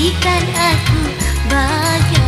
Jadikan aku bagai